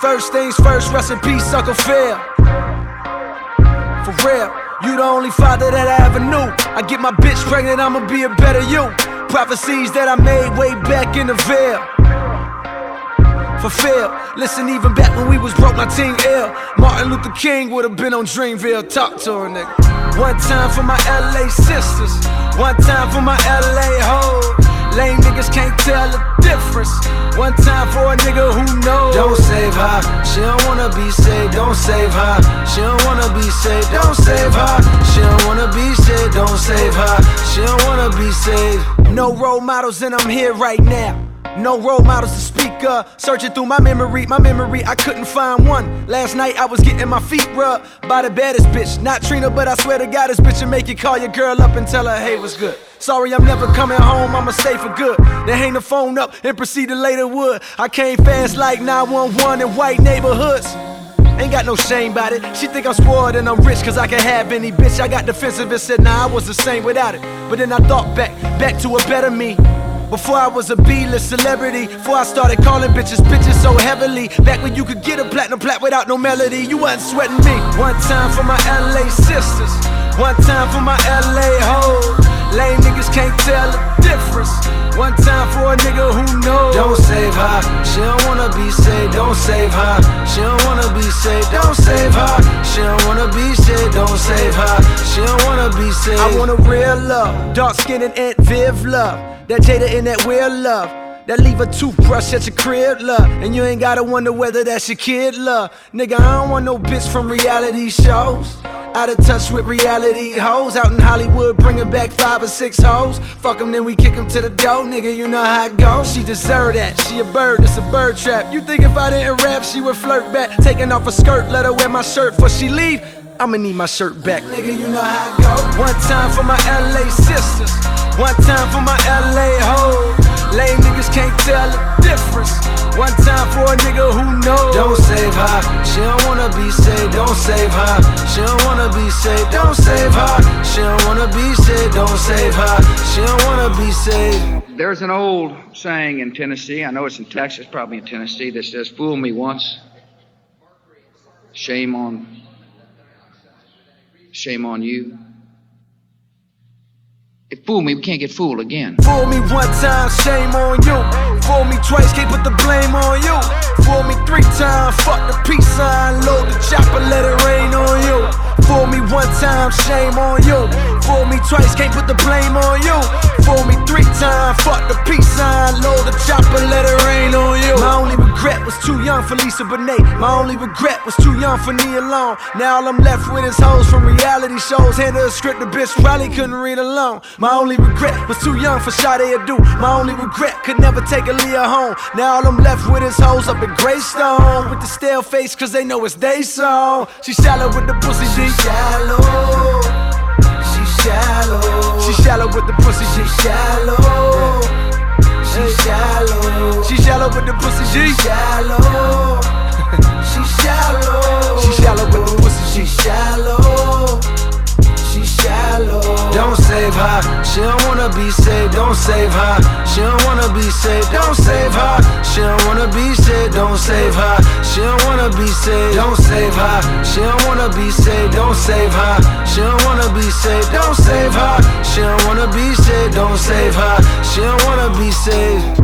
First things first, rest in peace, Uncle Phil. For real, you the only father that I ever knew. I get my bitch pregnant, I'ma be a better you. Prophecies that I made way back in the Ville. Fulfill. Listen, even back when we was broke, my team ill. Martin Luther King would have been on Dreamville. Talk to her, nigga. One time for my LA sisters. One time for my LA hoes. Lame niggas can't tell the difference. One time for a nigga who knows. Don't save her. She don't wanna be saved. Don't save her. She don't wanna be saved. Don't save her. She don't wanna be saved. Don't save her. She don't wanna be saved. No role models, and I'm here right now. No role models to speak of. Searching through my memory, my memory, I couldn't find one. Last night I was getting my feet rubbed by the baddest bitch. Not Trina, but I swear to God, this bitch will make you call your girl up and tell her, hey, what's good? Sorry, I'm never coming home, I'ma stay for good. Then hang the phone up and proceed to lay the wood. I came fast like 911 in white neighborhoods. Ain't got no shame about it. She think I'm spoiled and I'm rich cause I can have any bitch. I got defensive and said, nah, I was the same without it. But then I thought back, back to a better me. Before I was a B-list celebrity, before I started calling bitches bitches so heavily. Back when you could get a platinum plat without no melody, you wasn't sweating me. One time for my LA sisters, one time for my LA hoes. Lame niggas can't tell the difference. One time for a nigga who knows. Don't save her, she don't wanna be saved. Don't save her, she don't wanna be saved. Wanna be saved. I want a real love, dark skinned and Aunt Viv love. That Jada and that weird love. That leave a toothbrush at your crib, love. And you ain't gotta wonder whether that's your kid, love. Nigga, I don't want no bitch from reality shows. Out of touch with reality hoes. Out in Hollywood, bringing back five or six hoes. Fuck them, then we kick them to the door, nigga. You know how it goes. She deserve that. She a bird, it's a bird trap. You think if I didn't rap, she would flirt back? Taking off her skirt, let her wear my shirt before she leave. I'ma need my shirt back. Nigga, you know how it go. One time for my LA sisters. One time for my LA hoes. Lame niggas can't tell the difference. One time for a nigga who knows. Don't save her. She don't wanna be saved. Don't save her. She don't wanna be saved. Don't save her. She don't wanna be saved. Don't save her. She don't wanna be saved. There's an old saying in Tennessee, I know it's in Texas, probably in Tennessee, that says, Fool me once, shame on shame on you. If fool me, we can't get fooled again. Fool me one time, shame on you. Fool me twice, can't put the blame on you. Fool me three times, fuck the peace sign, load the chopper, let it rain on you. Fool me one time, shame on you. Fool me twice, can't put the blame on you. Fool was too for Lisa Bonet. My only regret was too young for Nia Long. Now all I'm left with is hoes from reality shows. Handed a script, the bitch probably couldn't read alone. My only regret was too young for Sade Adu. My only regret could never take Aaliyah home. Now all I'm left with is hoes up in Greystone with the stale face, cause they know it's they song. She shallow with the pussy, she shallow. She shallow. She shallow with the pussy, she shallow. Shallow with the pussy, she shallow. She shallow. She shallow with the pussy, she shallow. She shallow. Don't save her. She don't wanna be saved. Don't save her. She don't wanna be saved. Don't save her. She don't wanna be saved. Don't save her. She don't wanna be saved. Don't save her. She don't wanna be saved. Don't save her. She don't wanna be saved. Don't save her. She don't wanna be saved. Don't save her. She don't wanna be saved.